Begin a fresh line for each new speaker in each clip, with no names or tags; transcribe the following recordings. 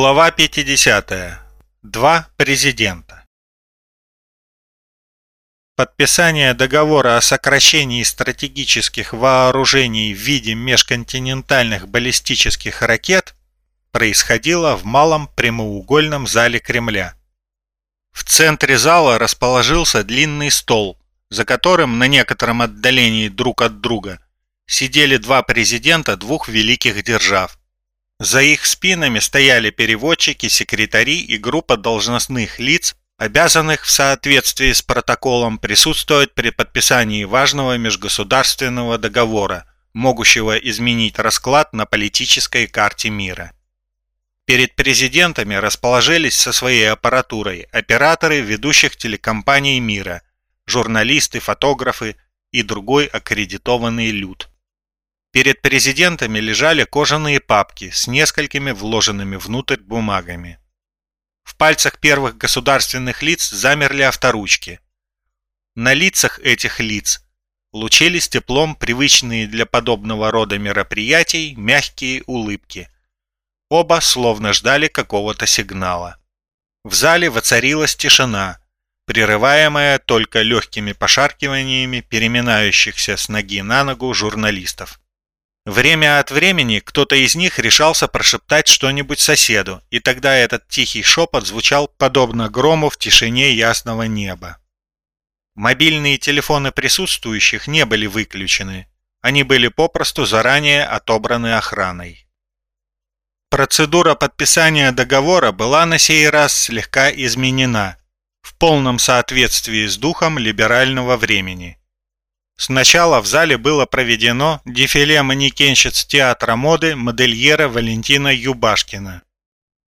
Глава 50. Два президента. Подписание договора о сокращении стратегических вооружений в виде межконтинентальных баллистических ракет происходило в малом прямоугольном зале Кремля. В центре зала расположился длинный стол, за которым на некотором отдалении друг от друга сидели два президента двух великих держав за их спинами стояли переводчики, секретари и группа должностных лиц, обязанных в соответствии с протоколом присутствовать при подписании важного межгосударственного договора, могущего изменить расклад на политической карте мира. Перед президентами расположились со своей аппаратурой операторы ведущих телекомпаний мира, журналисты, фотографы и другой аккредитованный люд. Перед президентами лежали кожаные папки с несколькими вложенными внутрь бумагами. В пальцах первых государственных лиц замерли авторучки. На лицах этих лиц лучились теплом привычные для подобного рода мероприятий мягкие улыбки. Оба словно ждали какого-то сигнала. В зале воцарилась тишина, прерываемая только легкими пошаркиваниями переминающихся с ноги на ногу журналистов. Время от времени кто-то из них решался прошептать что-нибудь соседу, и тогда этот тихий шепот звучал подобно грому в тишине ясного неба. Мобильные телефоны присутствующих не были выключены, они были попросту заранее отобраны охраной. Процедура подписания договора была на сей раз слегка изменена, в полном соответствии с духом либерального времени. Сначала в зале было проведено дефиле манекенщиц театра моды модельера Валентина Юбашкина.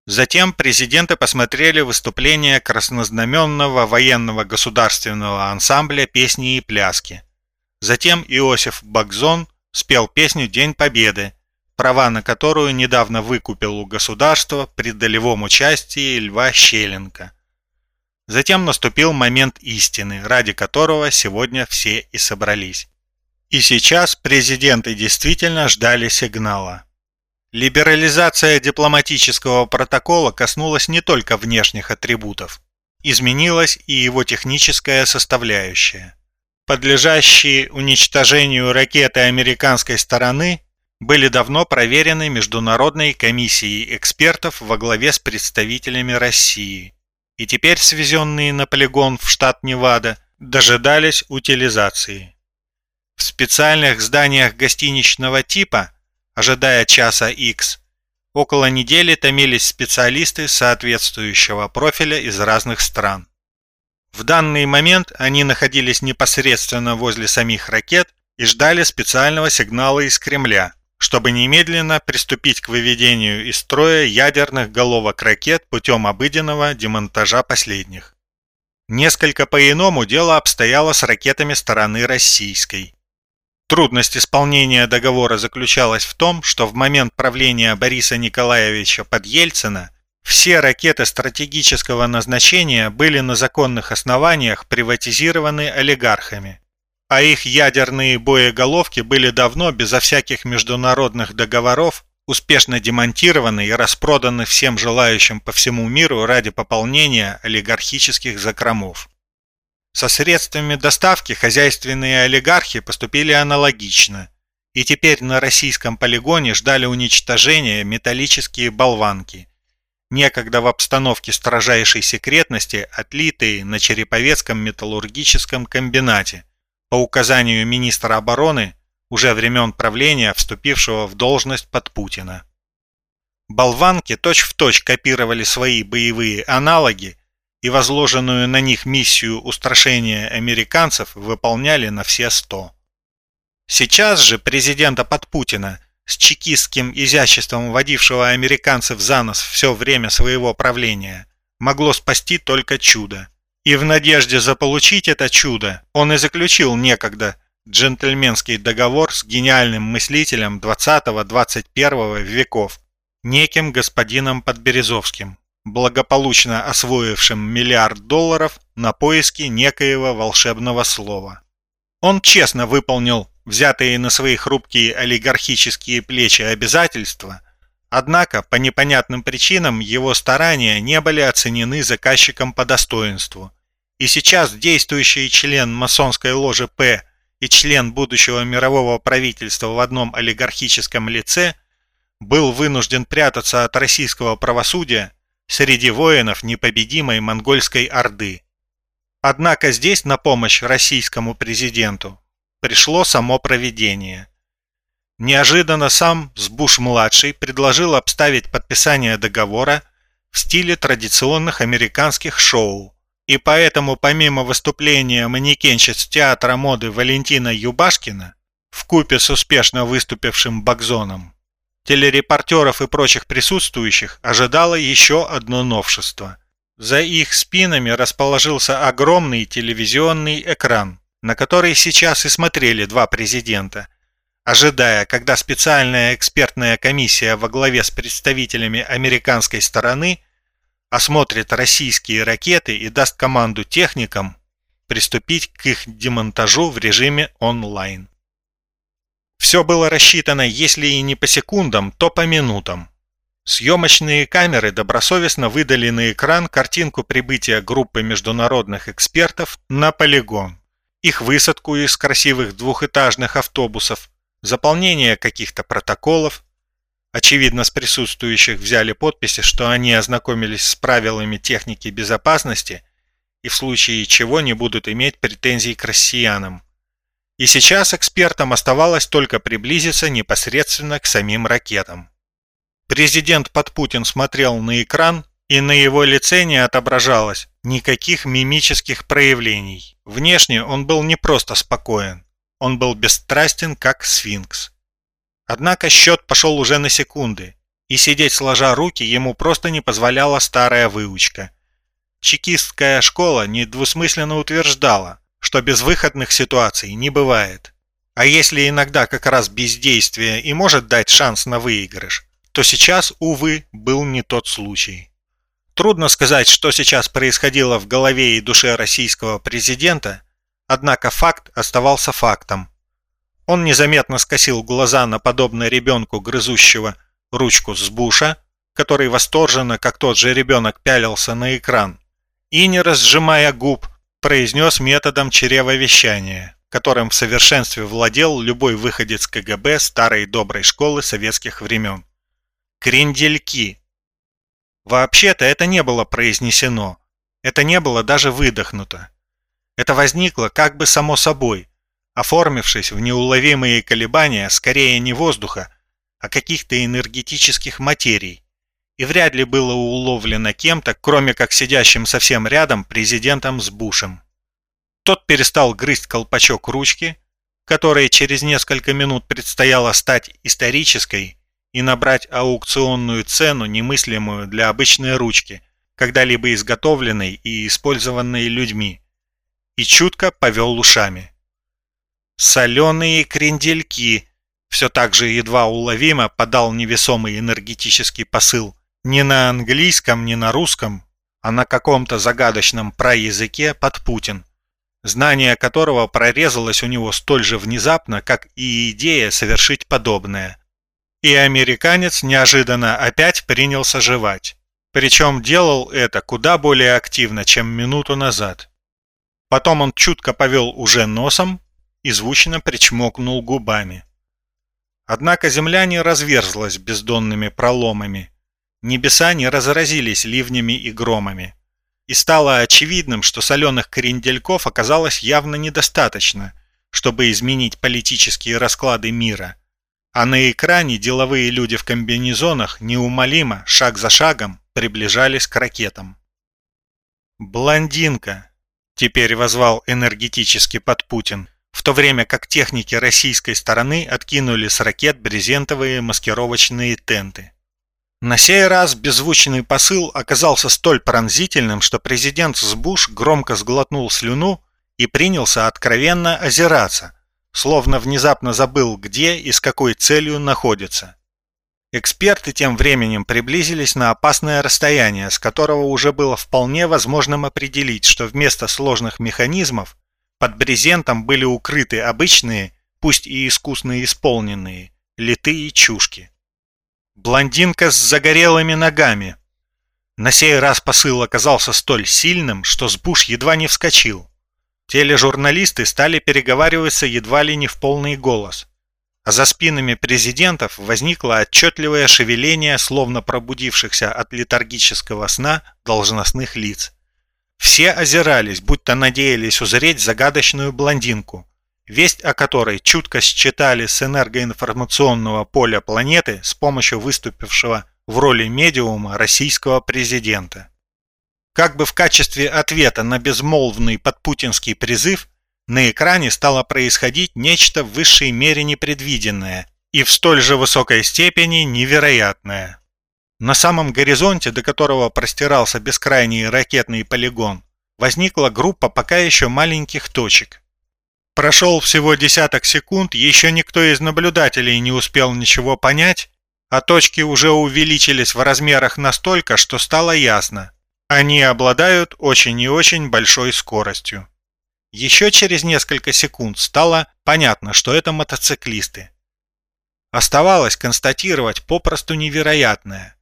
Затем президенты посмотрели выступление краснознаменного военного государственного ансамбля песни и пляски. Затем Иосиф Багзон спел песню «День Победы», права на которую недавно выкупил у государства при долевом участии Льва Щеленко – Затем наступил момент истины, ради которого сегодня все и собрались. И сейчас президенты действительно ждали сигнала. Либерализация дипломатического протокола коснулась не только внешних атрибутов. Изменилась и его техническая составляющая. Подлежащие уничтожению ракеты американской стороны были давно проверены Международной комиссией экспертов во главе с представителями России – и теперь свезенные на полигон в штат Невада дожидались утилизации. В специальных зданиях гостиничного типа, ожидая часа X, около недели томились специалисты соответствующего профиля из разных стран. В данный момент они находились непосредственно возле самих ракет и ждали специального сигнала из Кремля – чтобы немедленно приступить к выведению из строя ядерных головок ракет путем обыденного демонтажа последних. Несколько по-иному дело обстояло с ракетами стороны российской. Трудность исполнения договора заключалась в том, что в момент правления Бориса Николаевича под Ельцина все ракеты стратегического назначения были на законных основаниях приватизированы олигархами а их ядерные боеголовки были давно, безо всяких международных договоров, успешно демонтированы и распроданы всем желающим по всему миру ради пополнения олигархических закромов. Со средствами доставки хозяйственные олигархи поступили аналогично, и теперь на российском полигоне ждали уничтожения металлические болванки, некогда в обстановке строжайшей секретности отлитые на Череповецком металлургическом комбинате, по указанию министра обороны уже времен правления, вступившего в должность под Путина. Болванки точь-в-точь точь копировали свои боевые аналоги и возложенную на них миссию устрашения американцев выполняли на все сто. Сейчас же президента под Путина, с чекистским изяществом водившего американцев за нос все время своего правления, могло спасти только чудо. И в надежде заполучить это чудо он и заключил некогда джентльменский договор с гениальным мыслителем 20-21 веков, неким господином Подберезовским, благополучно освоившим миллиард долларов на поиски некоего волшебного слова. Он честно выполнил взятые на свои хрупкие олигархические плечи обязательства, Однако, по непонятным причинам, его старания не были оценены заказчиком по достоинству. И сейчас действующий член масонской ложи П и член будущего мирового правительства в одном олигархическом лице был вынужден прятаться от российского правосудия среди воинов непобедимой монгольской орды. Однако здесь на помощь российскому президенту пришло само проведение. Неожиданно сам Сбуш-младший предложил обставить подписание договора в стиле традиционных американских шоу. И поэтому помимо выступления манекенщиц театра моды Валентина Юбашкина в купе с успешно выступившим Бакзоном, телерепортеров и прочих присутствующих ожидало еще одно новшество. За их спинами расположился огромный телевизионный экран, на который сейчас и смотрели два президента – ожидая, когда специальная экспертная комиссия во главе с представителями американской стороны осмотрит российские ракеты и даст команду техникам приступить к их демонтажу в режиме онлайн. Все было рассчитано, если и не по секундам, то по минутам. Съемочные камеры добросовестно выдали на экран картинку прибытия группы международных экспертов на полигон, их высадку из красивых двухэтажных автобусов, заполнение каких-то протоколов. Очевидно, с присутствующих взяли подписи, что они ознакомились с правилами техники безопасности и в случае чего не будут иметь претензий к россиянам. И сейчас экспертам оставалось только приблизиться непосредственно к самим ракетам. Президент под Путин смотрел на экран, и на его лице не отображалось никаких мимических проявлений. Внешне он был не просто спокоен, он был бесстрастен, как сфинкс. Однако счет пошел уже на секунды, и сидеть сложа руки ему просто не позволяла старая выучка. Чекистская школа недвусмысленно утверждала, что безвыходных ситуаций не бывает. А если иногда как раз бездействие и может дать шанс на выигрыш, то сейчас, увы, был не тот случай. Трудно сказать, что сейчас происходило в голове и душе российского президента, Однако факт оставался фактом. Он незаметно скосил глаза на подобное ребенку, грызущего ручку с буша, который восторженно, как тот же ребенок, пялился на экран, и, не разжимая губ, произнес методом чревовещания, которым в совершенстве владел любой выходец КГБ старой доброй школы советских времен. Крендельки. Вообще-то это не было произнесено, это не было даже выдохнуто. Это возникло как бы само собой, оформившись в неуловимые колебания скорее не воздуха, а каких-то энергетических материй, и вряд ли было уловлено кем-то, кроме как сидящим совсем рядом президентом с Бушем. Тот перестал грызть колпачок ручки, которой через несколько минут предстояло стать исторической и набрать аукционную цену, немыслимую для обычной ручки, когда-либо изготовленной и использованной людьми и чутко повел ушами. «Соленые крендельки!» Все так же едва уловимо подал невесомый энергетический посыл. Не на английском, не на русском, а на каком-то загадочном праязыке под Путин, знание которого прорезалось у него столь же внезапно, как и идея совершить подобное. И американец неожиданно опять принялся жевать. Причем делал это куда более активно, чем минуту назад. Потом он чутко повел уже носом и звучно причмокнул губами. Однако земля не разверзлась бездонными проломами. Небеса не разразились ливнями и громами. И стало очевидным, что соленых крендельков оказалось явно недостаточно, чтобы изменить политические расклады мира. А на экране деловые люди в комбинезонах неумолимо, шаг за шагом, приближались к ракетам. «Блондинка», теперь возвал энергетически под Путин, в то время как техники российской стороны откинули с ракет брезентовые маскировочные тенты. На сей раз беззвучный посыл оказался столь пронзительным, что президент Сбуш громко сглотнул слюну и принялся откровенно озираться, словно внезапно забыл, где и с какой целью находится. Эксперты тем временем приблизились на опасное расстояние, с которого уже было вполне возможным определить, что вместо сложных механизмов под брезентом были укрыты обычные, пусть и искусно исполненные, литые чушки. Блондинка с загорелыми ногами. На сей раз посыл оказался столь сильным, что Сбуш едва не вскочил. Тележурналисты стали переговариваться едва ли не в полный голос. А за спинами президентов возникло отчетливое шевеление, словно пробудившихся от летаргического сна должностных лиц. Все озирались, будто надеялись узреть загадочную блондинку, весть о которой чутко считали с энергоинформационного поля планеты с помощью выступившего в роли медиума российского президента. Как бы в качестве ответа на безмолвный подпутинский призыв на экране стало происходить нечто в высшей мере непредвиденное и в столь же высокой степени невероятное. На самом горизонте, до которого простирался бескрайний ракетный полигон, возникла группа пока еще маленьких точек, Прошел всего десяток секунд, еще никто из наблюдателей не успел ничего понять, а точки уже увеличились в размерах настолько, что стало ясно. Они обладают очень и очень большой скоростью. Еще через несколько секунд стало понятно, что это мотоциклисты. Оставалось констатировать попросту невероятное.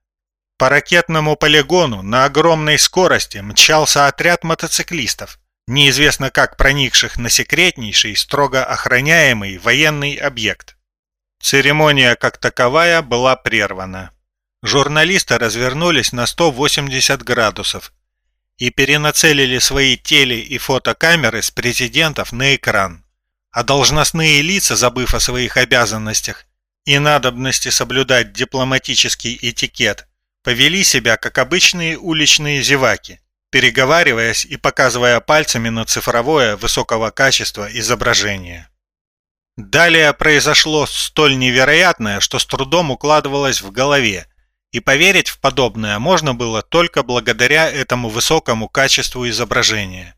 По ракетному полигону на огромной скорости мчался отряд мотоциклистов, неизвестно как проникших на секретнейший, строго охраняемый военный объект. Церемония как таковая была прервана. Журналисты развернулись на 180 градусов и перенацелили свои теле- и фотокамеры с президентов на экран. А должностные лица, забыв о своих обязанностях и надобности соблюдать дипломатический этикет, повели себя как обычные уличные зеваки – переговариваясь и показывая пальцами на цифровое высокого качества изображение. Далее произошло столь невероятное, что с трудом укладывалось в голове, и поверить в подобное можно было только благодаря этому высокому качеству изображения.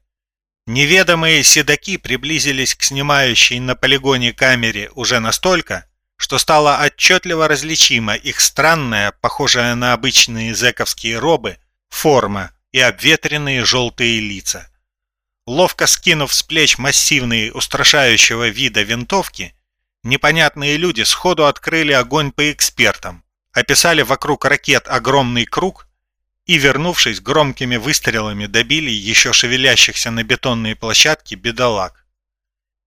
Неведомые седаки приблизились к снимающей на полигоне камере уже настолько, что стало отчетливо различима их странная, похожая на обычные зэковские робы, форма, и обветренные желтые лица. Ловко скинув с плеч массивные устрашающего вида винтовки, непонятные люди сходу открыли огонь по экспертам, описали вокруг ракет огромный круг и, вернувшись громкими выстрелами, добили еще шевелящихся на бетонной площадке бедолаг.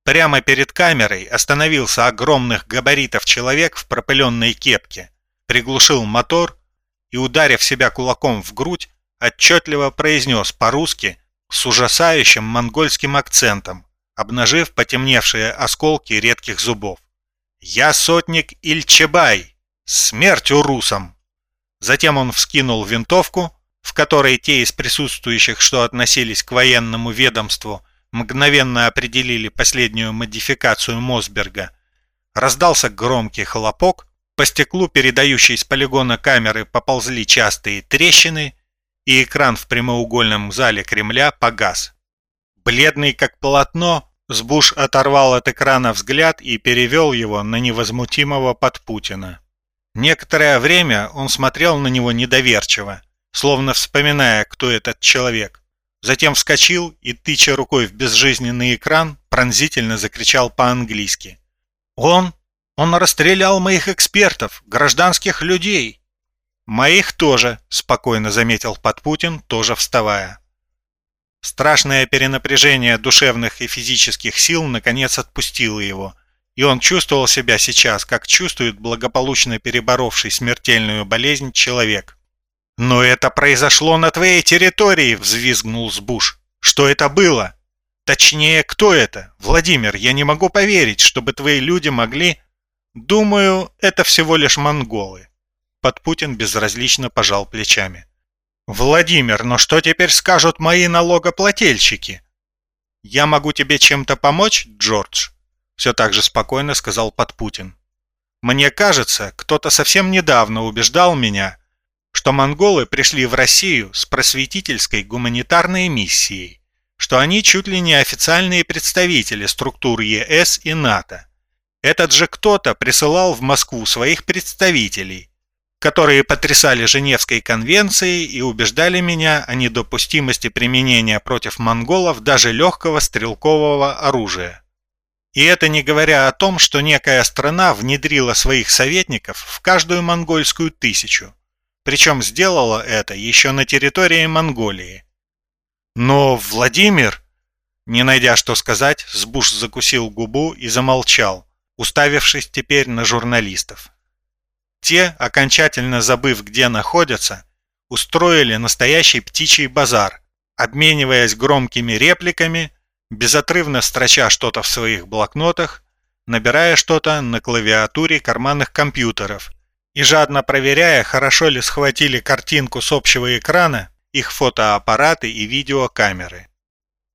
Прямо перед камерой остановился огромных габаритов человек в пропыленной кепке, приглушил мотор и, ударив себя кулаком в грудь, отчетливо произнес по-русски с ужасающим монгольским акцентом, обнажив потемневшие осколки редких зубов. «Я сотник Ильчебай! Смерть урусам!» Затем он вскинул винтовку, в которой те из присутствующих, что относились к военному ведомству, мгновенно определили последнюю модификацию Мосберга. Раздался громкий хлопок, по стеклу, передающей с полигона камеры, поползли частые трещины, и экран в прямоугольном зале Кремля погас. Бледный как полотно, Сбуш оторвал от экрана взгляд и перевел его на невозмутимого Подпутина. Некоторое время он смотрел на него недоверчиво, словно вспоминая, кто этот человек. Затем вскочил и, тыча рукой в безжизненный экран, пронзительно закричал по-английски. «Он? Он расстрелял моих экспертов, гражданских людей!» «Моих тоже», – спокойно заметил Подпутин, тоже вставая. Страшное перенапряжение душевных и физических сил наконец отпустило его, и он чувствовал себя сейчас, как чувствует благополучно переборовший смертельную болезнь человек. «Но это произошло на твоей территории!» – взвизгнул Сбуш. «Что это было? Точнее, кто это? Владимир, я не могу поверить, чтобы твои люди могли...» «Думаю, это всего лишь монголы. Подпутин безразлично пожал плечами. «Владимир, но что теперь скажут мои налогоплательщики?» «Я могу тебе чем-то помочь, Джордж?» Все так же спокойно сказал Подпутин. «Мне кажется, кто-то совсем недавно убеждал меня, что монголы пришли в Россию с просветительской гуманитарной миссией, что они чуть ли не официальные представители структур ЕС и НАТО. Этот же кто-то присылал в Москву своих представителей, которые потрясали Женевской конвенцией и убеждали меня о недопустимости применения против монголов даже легкого стрелкового оружия. И это не говоря о том, что некая страна внедрила своих советников в каждую монгольскую тысячу. Причем сделала это еще на территории Монголии. Но Владимир, не найдя что сказать, Сбуш закусил губу и замолчал, уставившись теперь на журналистов. Те, окончательно забыв, где находятся, устроили настоящий птичий базар, обмениваясь громкими репликами, безотрывно строча что-то в своих блокнотах, набирая что-то на клавиатуре карманных компьютеров и жадно проверяя, хорошо ли схватили картинку с общего экрана их фотоаппараты и видеокамеры.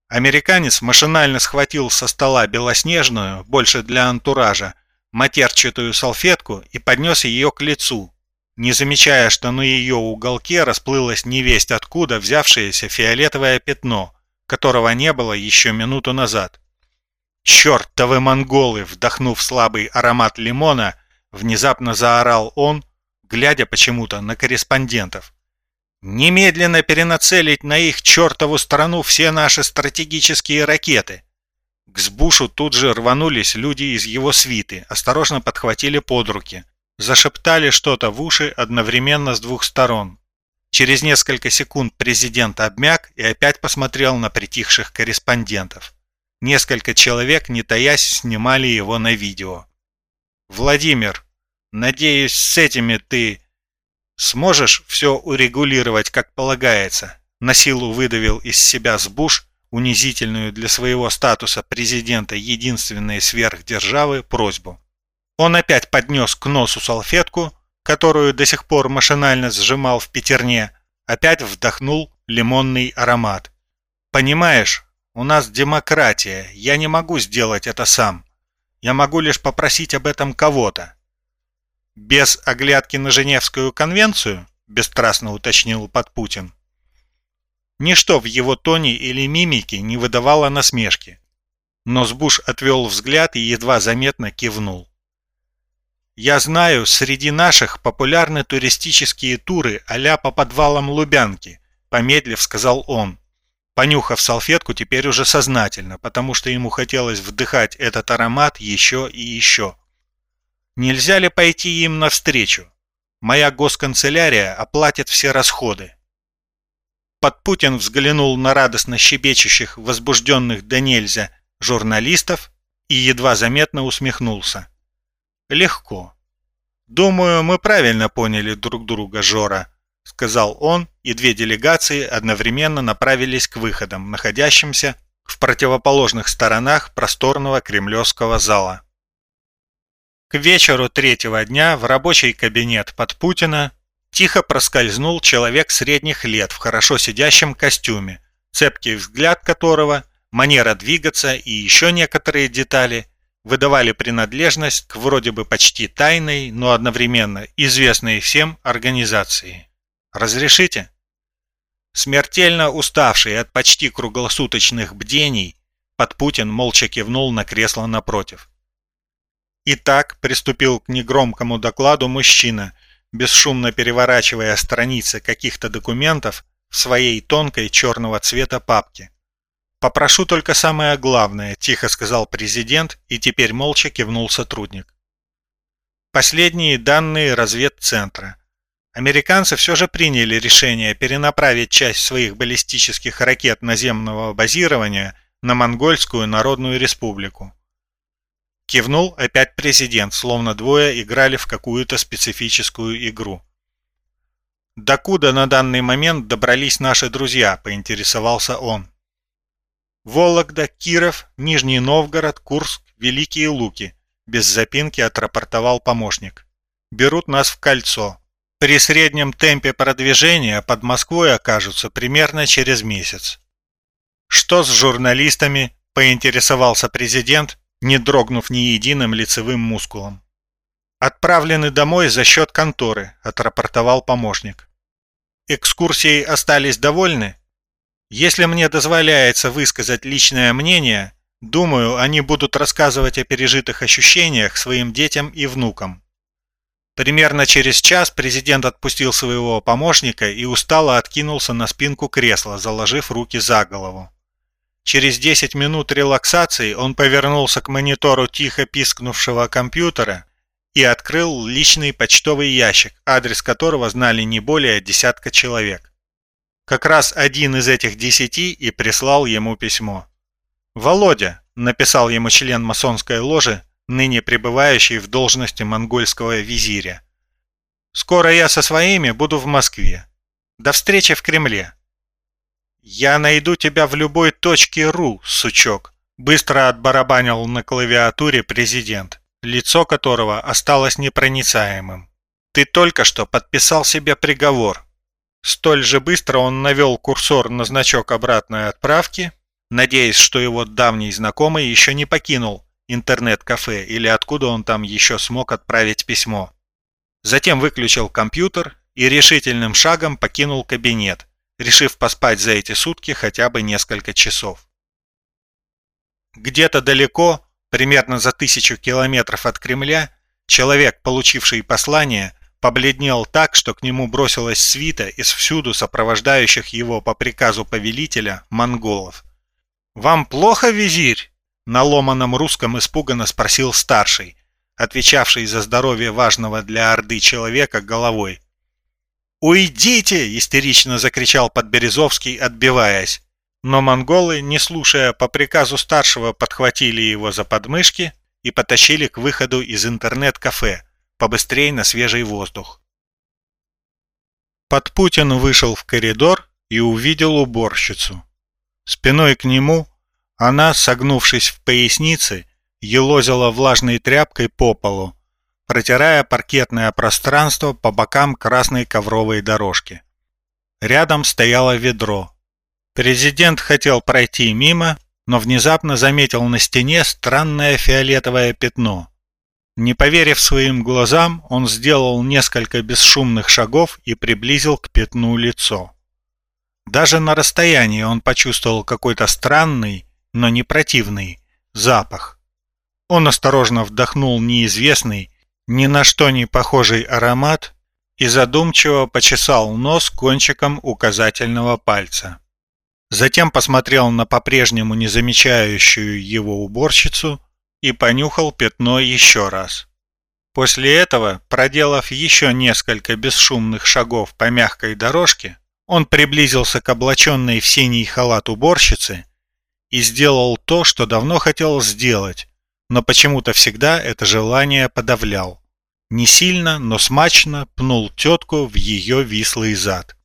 Американец машинально схватил со стола белоснежную, больше для антуража, матерчатую салфетку и поднес ее к лицу, не замечая, что на ее уголке расплылось невесть откуда взявшееся фиолетовое пятно, которого не было еще минуту назад. «Чертовы монголы!» — вдохнув слабый аромат лимона, внезапно заорал он, глядя почему-то на корреспондентов. «Немедленно перенацелить на их чертову страну все наши стратегические ракеты!» К Сбушу тут же рванулись люди из его свиты, осторожно подхватили под руки, зашептали что-то в уши одновременно с двух сторон. Через несколько секунд президент обмяк и опять посмотрел на притихших корреспондентов. Несколько человек, не таясь, снимали его на видео. «Владимир, надеюсь, с этими ты сможешь все урегулировать, как полагается?» На силу выдавил из себя Сбуш унизительную для своего статуса президента единственной сверхдержавы просьбу. Он опять поднес к носу салфетку, которую до сих пор машинально сжимал в пятерне, опять вдохнул лимонный аромат. «Понимаешь, у нас демократия, я не могу сделать это сам. Я могу лишь попросить об этом кого-то». «Без оглядки на Женевскую конвенцию?» – бесстрастно уточнил Подпутин. Ничто в его тоне или мимике не выдавало насмешки. Но Сбуш отвел взгляд и едва заметно кивнул. «Я знаю, среди наших популярны туристические туры а по подвалам Лубянки», помедлив сказал он, понюхав салфетку теперь уже сознательно, потому что ему хотелось вдыхать этот аромат еще и еще. «Нельзя ли пойти им навстречу? Моя госканцелярия оплатит все расходы». Подпутин взглянул на радостно щебечущих, возбужденных до нельзя журналистов и едва заметно усмехнулся. «Легко. Думаю, мы правильно поняли друг друга, Жора», — сказал он, и две делегации одновременно направились к выходам, находящимся в противоположных сторонах просторного кремлевского зала. К вечеру третьего дня в рабочий кабинет Подпутина Тихо проскользнул человек средних лет в хорошо сидящем костюме, цепкий взгляд которого, манера двигаться и еще некоторые детали выдавали принадлежность к вроде бы почти тайной, но одновременно известной всем организации. «Разрешите?» Смертельно уставший от почти круглосуточных бдений, Подпутин молча кивнул на кресло напротив. Итак, приступил к негромкому докладу мужчина – бесшумно переворачивая страницы каких-то документов в своей тонкой черного цвета папке. «Попрошу только самое главное», – тихо сказал президент и теперь молча кивнул сотрудник. Последние данные разведцентра. Американцы все же приняли решение перенаправить часть своих баллистических ракет наземного базирования на Монгольскую Народную Республику. Кивнул опять президент, словно двое играли в какую-то специфическую игру. «Докуда на данный момент добрались наши друзья?» – поинтересовался он. «Вологда, Киров, Нижний Новгород, Курск, Великие Луки», – без запинки отрапортовал помощник. «Берут нас в кольцо. При среднем темпе продвижения под Москвой окажутся примерно через месяц». «Что с журналистами?» – поинтересовался президент, не дрогнув ни единым лицевым мускулом. «Отправлены домой за счет конторы», – отрапортовал помощник. «Экскурсией остались довольны? Если мне дозволяется высказать личное мнение, думаю, они будут рассказывать о пережитых ощущениях своим детям и внукам». Примерно через час президент отпустил своего помощника и устало откинулся на спинку кресла, заложив руки за голову. Через 10 минут релаксации он повернулся к монитору тихо пискнувшего компьютера и открыл личный почтовый ящик, адрес которого знали не более десятка человек. Как раз один из этих десяти и прислал ему письмо. «Володя», — написал ему член масонской ложи, ныне пребывающий в должности монгольского визиря. «Скоро я со своими буду в Москве. До встречи в Кремле». «Я найду тебя в любой точке РУ, сучок», — быстро отбарабанил на клавиатуре президент, лицо которого осталось непроницаемым. «Ты только что подписал себе приговор». Столь же быстро он навел курсор на значок обратной отправки, надеясь, что его давний знакомый еще не покинул интернет-кафе или откуда он там еще смог отправить письмо. Затем выключил компьютер и решительным шагом покинул кабинет, решив поспать за эти сутки хотя бы несколько часов. Где-то далеко, примерно за тысячу километров от Кремля, человек, получивший послание, побледнел так, что к нему бросилась свита из всюду сопровождающих его по приказу повелителя монголов. «Вам плохо, визирь?» На ломаном русском испуганно спросил старший, отвечавший за здоровье важного для Орды человека головой. «Уйдите!» – истерично закричал Подберезовский, отбиваясь. Но монголы, не слушая по приказу старшего, подхватили его за подмышки и потащили к выходу из интернет-кафе, побыстрее на свежий воздух. Подпутин вышел в коридор и увидел уборщицу. Спиной к нему она, согнувшись в пояснице, елозила влажной тряпкой по полу, протирая паркетное пространство по бокам красной ковровой дорожки. Рядом стояло ведро. Президент хотел пройти мимо, но внезапно заметил на стене странное фиолетовое пятно. Не поверив своим глазам, он сделал несколько бесшумных шагов и приблизил к пятну лицо. Даже на расстоянии он почувствовал какой-то странный, но не противный, запах. Он осторожно вдохнул неизвестный, ни на что не похожий аромат и задумчиво почесал нос кончиком указательного пальца. Затем посмотрел на по-прежнему не замечающую его уборщицу и понюхал пятно еще раз. После этого, проделав еще несколько бесшумных шагов по мягкой дорожке, он приблизился к облаченной в синий халат уборщице и сделал то, что давно хотел сделать, но почему-то всегда это желание подавлял. Не сильно, но смачно пнул тетку в ее вислый зад.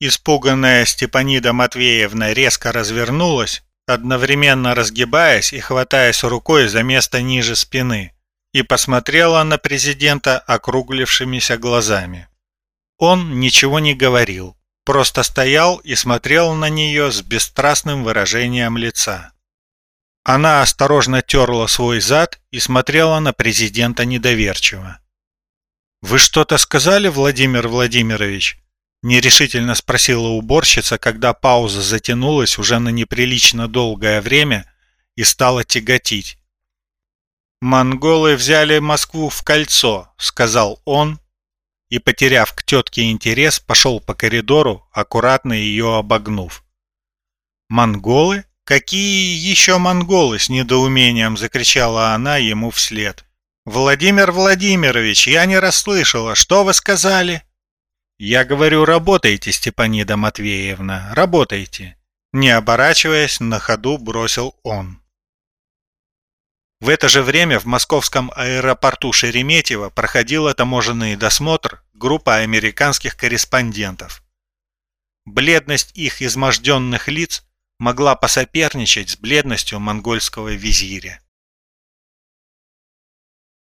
Испуганная Степанида Матвеевна резко развернулась, одновременно разгибаясь и хватаясь рукой за место ниже спины, и посмотрела на президента округлившимися глазами. Он ничего не говорил, просто стоял и смотрел на нее с бесстрастным выражением лица. Она осторожно терла свой зад и смотрела на президента недоверчиво. «Вы что-то сказали, Владимир Владимирович?» Нерешительно спросила уборщица, когда пауза затянулась уже на неприлично долгое время и стала тяготить. «Монголы взяли Москву в кольцо», — сказал он, и, потеряв к тетке интерес, пошел по коридору, аккуратно ее обогнув. «Монголы? Какие еще монголы?» — с недоумением закричала она ему вслед. «Владимир Владимирович, я не расслышала. Что вы сказали?» «Я говорю, работайте, Степанида Матвеевна, работайте!» Не оборачиваясь, на ходу бросил он. В это же время в московском аэропорту Шереметьево проходила таможенный досмотр группа американских корреспондентов. Бледность их изможденных лиц могла посоперничать с бледностью монгольского визиря.